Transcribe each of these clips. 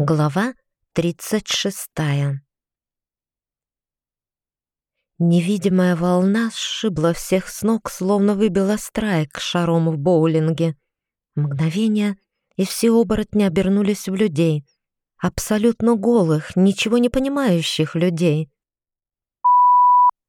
Глава 36. Невидимая волна сшибла всех с ног, словно выбила страйк шаром в боулинге. Мгновение, и все оборотни обернулись в людей. Абсолютно голых, ничего не понимающих людей.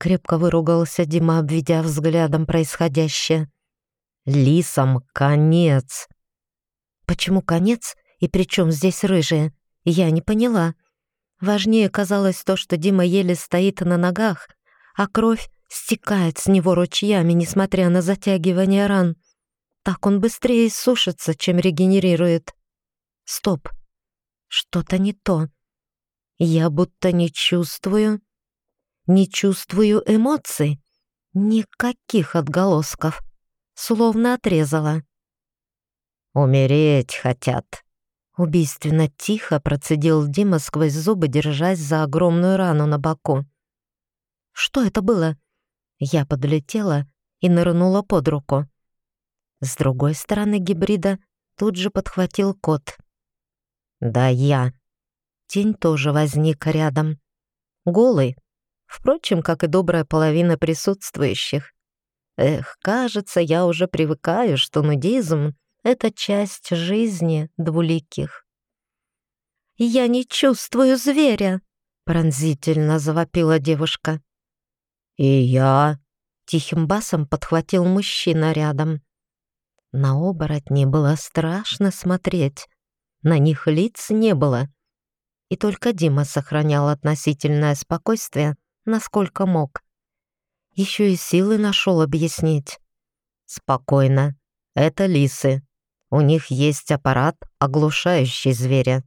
Крепко выругался Дима, обведя взглядом происходящее. «Лисам конец!» «Почему конец?» И при чем здесь рыжие? Я не поняла. Важнее казалось то, что Дима еле стоит на ногах, а кровь стекает с него ручьями, несмотря на затягивание ран. Так он быстрее сушится, чем регенерирует. Стоп. Что-то не то. Я будто не чувствую... Не чувствую эмоций. Никаких отголосков. Словно отрезала. «Умереть хотят», Убийственно тихо процедил Дима сквозь зубы, держась за огромную рану на боку. «Что это было?» Я подлетела и нырнула под руку. С другой стороны гибрида тут же подхватил кот. «Да я». Тень тоже возник рядом. Голый, впрочем, как и добрая половина присутствующих. Эх, кажется, я уже привыкаю, что нудизм это часть жизни двуликих. «Я не чувствую зверя!» — пронзительно завопила девушка. «И я!» — тихим басом подхватил мужчина рядом. На оборотни было страшно смотреть. На них лиц не было. И только Дима сохранял относительное спокойствие, насколько мог. Еще и силы нашел объяснить. «Спокойно. Это лисы. У них есть аппарат, оглушающий зверя.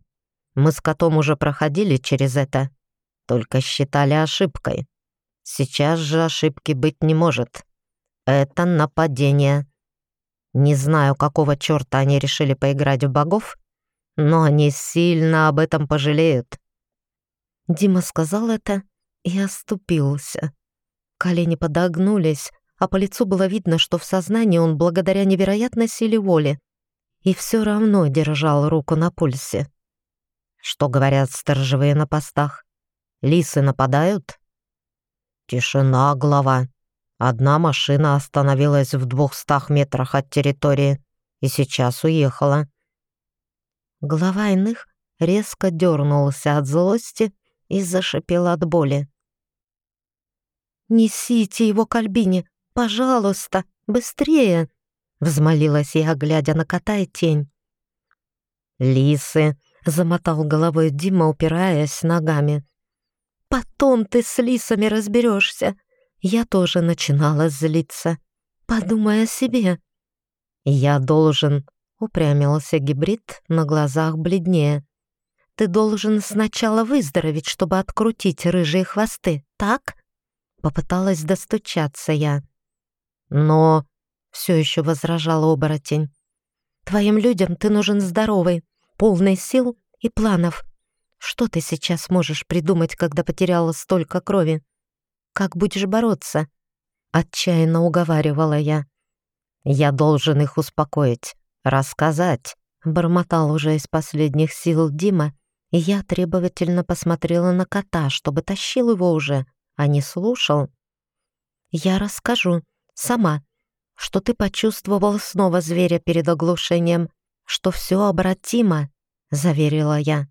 Мы с котом уже проходили через это, только считали ошибкой. Сейчас же ошибки быть не может. Это нападение. Не знаю, какого черта они решили поиграть в богов, но они сильно об этом пожалеют. Дима сказал это и оступился. Колени подогнулись, а по лицу было видно, что в сознании он благодаря невероятной силе воли и все равно держал руку на пульсе. Что говорят сторожевые на постах? Лисы нападают? Тишина, глава. Одна машина остановилась в двухстах метрах от территории и сейчас уехала. Глава иных резко дернулся от злости и зашипел от боли. «Несите его к Альбине, пожалуйста, быстрее!» Взмолилась я, глядя на кота и тень. «Лисы!» — замотал головой Дима, упираясь ногами. «Потом ты с лисами разберешься!» Я тоже начинала злиться. «Подумай о себе!» «Я должен...» — упрямился гибрид, на глазах бледнее. «Ты должен сначала выздороветь, чтобы открутить рыжие хвосты, так?» Попыталась достучаться я. «Но...» все еще возражал оборотень. «Твоим людям ты нужен здоровый, полный сил и планов. Что ты сейчас можешь придумать, когда потеряла столько крови? Как будешь бороться?» Отчаянно уговаривала я. «Я должен их успокоить, рассказать», — бормотал уже из последних сил Дима, и я требовательно посмотрела на кота, чтобы тащил его уже, а не слушал. «Я расскажу, сама», что ты почувствовал снова зверя перед оглушением, что все обратимо», — заверила я.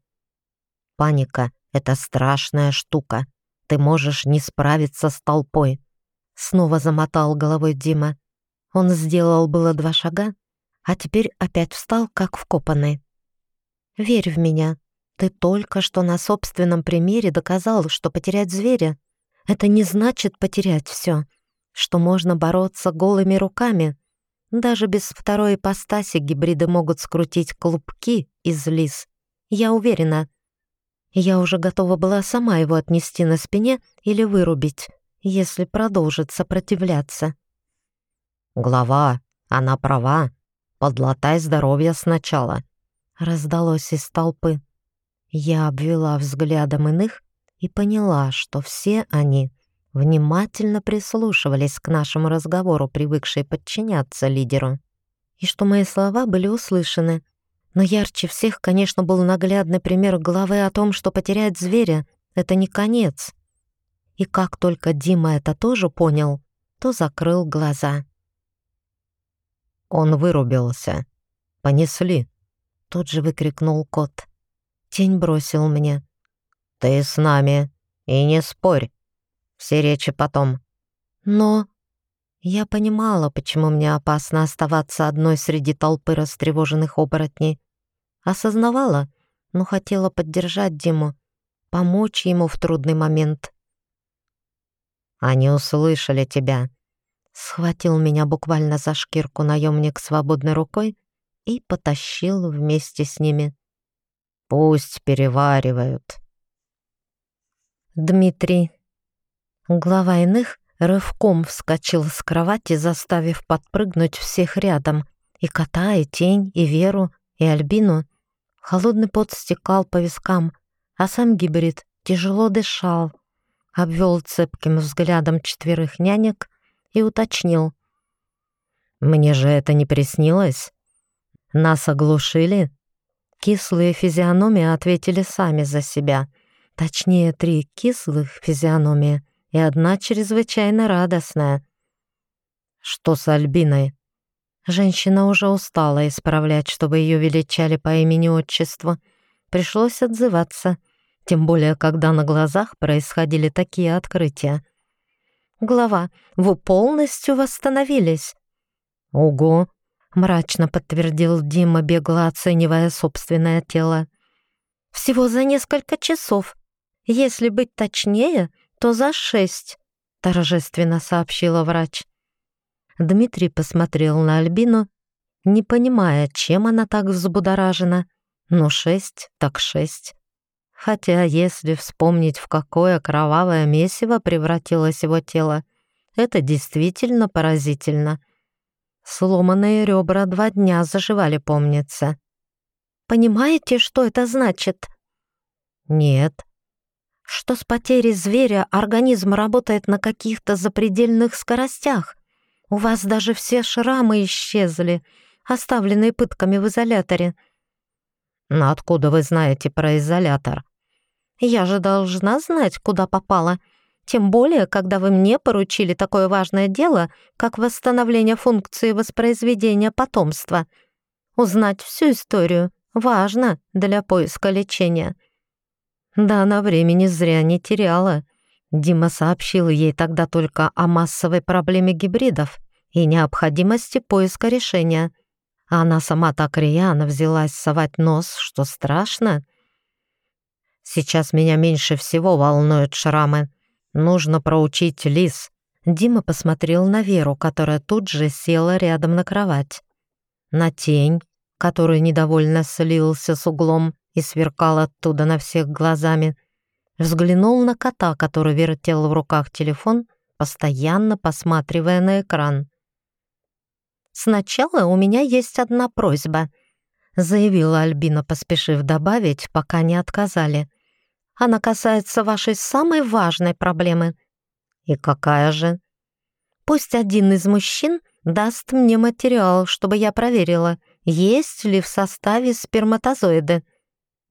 «Паника — это страшная штука. Ты можешь не справиться с толпой», — снова замотал головой Дима. Он сделал было два шага, а теперь опять встал, как вкопанный. «Верь в меня. Ты только что на собственном примере доказал, что потерять зверя — это не значит потерять все что можно бороться голыми руками. Даже без второй ипостаси гибриды могут скрутить клубки из лис. Я уверена. Я уже готова была сама его отнести на спине или вырубить, если продолжит сопротивляться. «Глава, она права. Подлатай здоровье сначала», — раздалось из толпы. Я обвела взглядом иных и поняла, что все они — внимательно прислушивались к нашему разговору, привыкшие подчиняться лидеру. И что мои слова были услышаны. Но ярче всех, конечно, был наглядный пример главы о том, что потерять зверя — это не конец. И как только Дима это тоже понял, то закрыл глаза. Он вырубился. «Понесли!» Тут же выкрикнул кот. Тень бросил мне. «Ты с нами, и не спорь. Все речи потом». «Но...» Я понимала, почему мне опасно оставаться одной среди толпы растревоженных оборотней. Осознавала, но хотела поддержать Диму, помочь ему в трудный момент. «Они услышали тебя», — схватил меня буквально за шкирку наемник свободной рукой и потащил вместе с ними. «Пусть переваривают». Дмитрий. Глава иных рывком вскочил с кровати, заставив подпрыгнуть всех рядом. И кота, и тень, и Веру, и Альбину. Холодный пот стекал по вискам, а сам гибрид тяжело дышал. Обвел цепким взглядом четверых нянек и уточнил. «Мне же это не приснилось? Нас оглушили?» Кислые физиономии ответили сами за себя. Точнее, три кислых физиономии — и одна чрезвычайно радостная. «Что с Альбиной?» Женщина уже устала исправлять, чтобы ее величали по имени-отчеству. Пришлось отзываться, тем более, когда на глазах происходили такие открытия. «Глава, вы полностью восстановились?» «Ого!» — мрачно подтвердил Дима, бегло оценивая собственное тело. «Всего за несколько часов. Если быть точнее, то за шесть», — торжественно сообщила врач. Дмитрий посмотрел на Альбину, не понимая, чем она так взбудоражена. Но шесть так шесть. Хотя, если вспомнить, в какое кровавое месиво превратилось его тело, это действительно поразительно. Сломанные ребра два дня заживали, помнится. «Понимаете, что это значит?» «Нет», что с потерей зверя организм работает на каких-то запредельных скоростях. У вас даже все шрамы исчезли, оставленные пытками в изоляторе. Но откуда вы знаете про изолятор? Я же должна знать, куда попала. Тем более, когда вы мне поручили такое важное дело, как восстановление функции воспроизведения потомства. Узнать всю историю важно для поиска лечения. Да она времени зря не теряла. Дима сообщил ей тогда только о массовой проблеме гибридов и необходимости поиска решения. А она сама так рьяно взялась совать нос, что страшно. Сейчас меня меньше всего волнуют шрамы. Нужно проучить лис. Дима посмотрел на Веру, которая тут же села рядом на кровать. На тень, который недовольно слился с углом, и сверкал оттуда на всех глазами. Взглянул на кота, который вертел в руках телефон, постоянно посматривая на экран. «Сначала у меня есть одна просьба», — заявила Альбина, поспешив добавить, пока не отказали. «Она касается вашей самой важной проблемы». «И какая же?» «Пусть один из мужчин даст мне материал, чтобы я проверила, есть ли в составе сперматозоиды.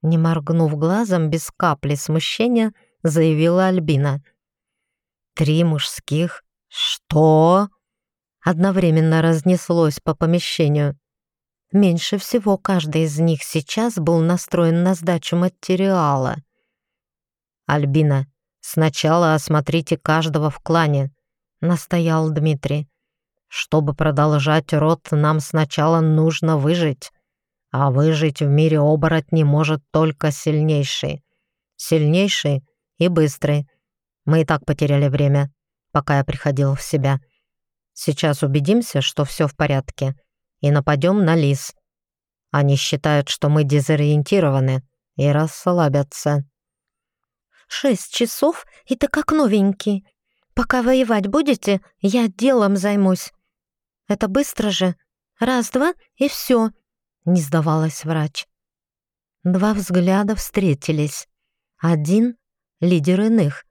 Не моргнув глазом, без капли смущения, заявила Альбина. «Три мужских? Что?» Одновременно разнеслось по помещению. Меньше всего каждый из них сейчас был настроен на сдачу материала. «Альбина, сначала осмотрите каждого в клане», — настоял Дмитрий. «Чтобы продолжать род, нам сначала нужно выжить. А выжить в мире оборотней может только сильнейший. Сильнейший и быстрый. Мы и так потеряли время, пока я приходил в себя. Сейчас убедимся, что все в порядке, и нападем на лис. Они считают, что мы дезориентированы, и расслабятся. «Шесть часов, и ты как новенький. Пока воевать будете, я делом займусь. Это быстро же. Раз-два, и все. Не сдавалась врач. Два взгляда встретились. Один — лидер иных,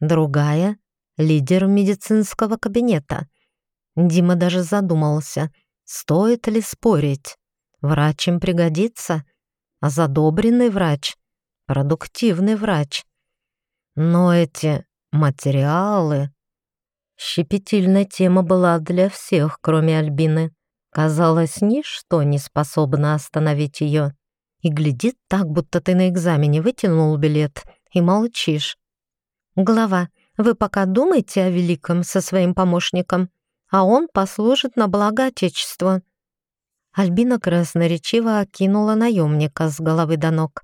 другая — лидер медицинского кабинета. Дима даже задумался, стоит ли спорить. Врач им пригодится. Задобренный врач, продуктивный врач. Но эти материалы... Щепетильная тема была для всех, кроме Альбины. Казалось, ничто не способно остановить ее. И глядит так, будто ты на экзамене вытянул билет и молчишь. Глава, вы пока думайте о великом со своим помощником, а он послужит на благо Отечеству». Альбина красноречиво окинула наемника с головы до ног.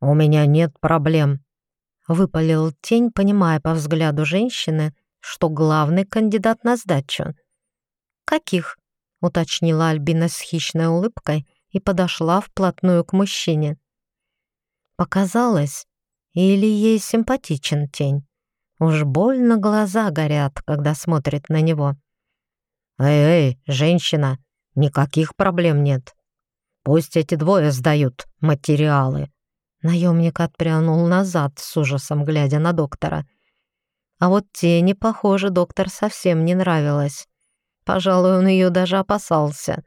«У меня нет проблем», — выпалил тень, понимая по взгляду женщины, что главный кандидат на сдачу. «Каких?» — уточнила Альбина с хищной улыбкой и подошла вплотную к мужчине. Показалось, или ей симпатичен тень. Уж больно глаза горят, когда смотрит на него. «Эй-эй, женщина, никаких проблем нет. Пусть эти двое сдают материалы». Наемник отпрянул назад с ужасом, глядя на доктора. А вот тени, похоже, доктор совсем не нравилась. Пожалуй, он ее даже опасался.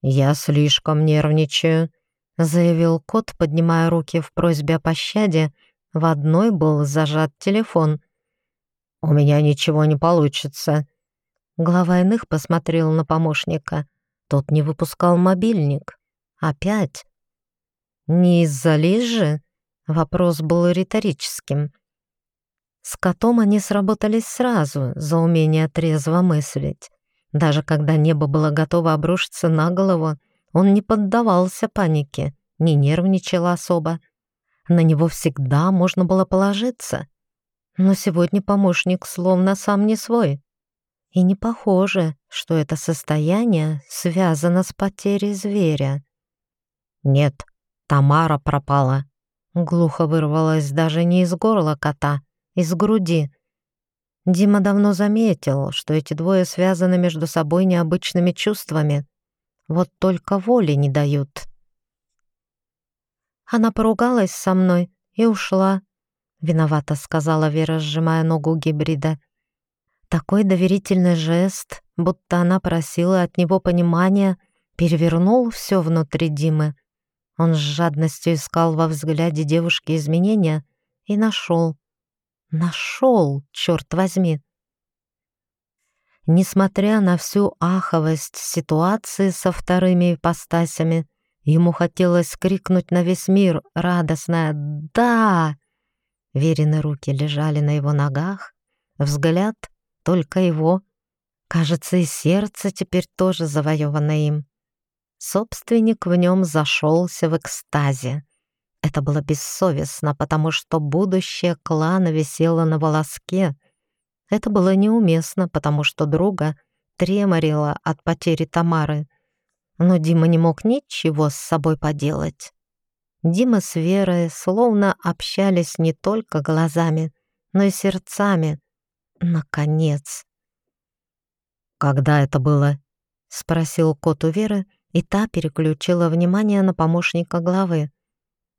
«Я слишком нервничаю», — заявил кот, поднимая руки в просьбе о пощаде. В одной был зажат телефон. «У меня ничего не получится». Глава иных посмотрел на помощника. Тот не выпускал мобильник. Опять. «Не из-за Лиз же?» Вопрос был риторическим. С котом они сработались сразу за умение трезво мыслить. Даже когда небо было готово обрушиться на голову, он не поддавался панике, не нервничал особо. На него всегда можно было положиться. Но сегодня помощник словно сам не свой. И не похоже, что это состояние связано с потерей зверя. «Нет, Тамара пропала», — глухо вырвалась даже не из горла кота, из груди. Дима давно заметил, что эти двое связаны между собой необычными чувствами. Вот только воли не дают. Она поругалась со мной и ушла. Виновата, сказала Вера, сжимая ногу гибрида. Такой доверительный жест, будто она просила от него понимания, перевернул все внутри Димы. Он с жадностью искал во взгляде девушки изменения и нашел. Нашел, черт возьми. Несмотря на всю аховость ситуации со вторыми ипостасями, ему хотелось крикнуть на весь мир радостное «Да!». Верины руки лежали на его ногах, взгляд только его. Кажется, и сердце теперь тоже завоевано им. Собственник в нем зашелся в экстазе. Это было бессовестно, потому что будущее клана висело на волоске. Это было неуместно, потому что друга треморило от потери Тамары. Но Дима не мог ничего с собой поделать. Дима с Верой словно общались не только глазами, но и сердцами. Наконец. «Когда это было?» — спросил кот у Веры, и та переключила внимание на помощника главы.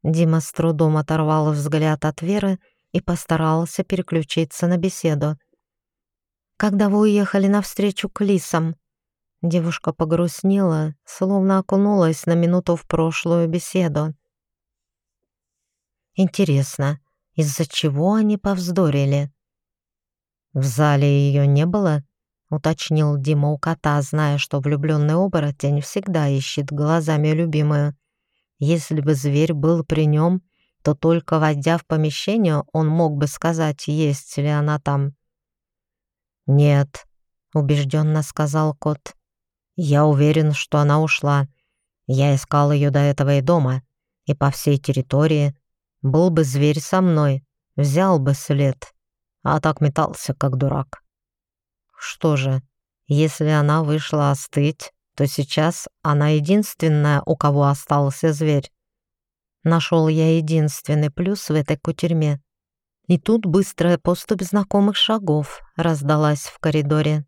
Дима с трудом оторвал взгляд от Веры и постарался переключиться на беседу. «Когда вы уехали навстречу к лисам?» Девушка погрустнела, словно окунулась на минуту в прошлую беседу. «Интересно, из-за чего они повздорили?» «В зале ее не было?» — уточнил Дима у кота, зная, что влюбленный оборотень всегда ищет глазами любимую. Если бы зверь был при нем, то только войдя в помещение, он мог бы сказать, есть ли она там. «Нет», — убежденно сказал кот. «Я уверен, что она ушла. Я искал ее до этого и дома, и по всей территории. Был бы зверь со мной, взял бы след, а так метался, как дурак». «Что же, если она вышла остыть, то сейчас она единственная, у кого остался зверь. Нашел я единственный плюс в этой кутерьме. И тут быстрая поступь знакомых шагов раздалась в коридоре.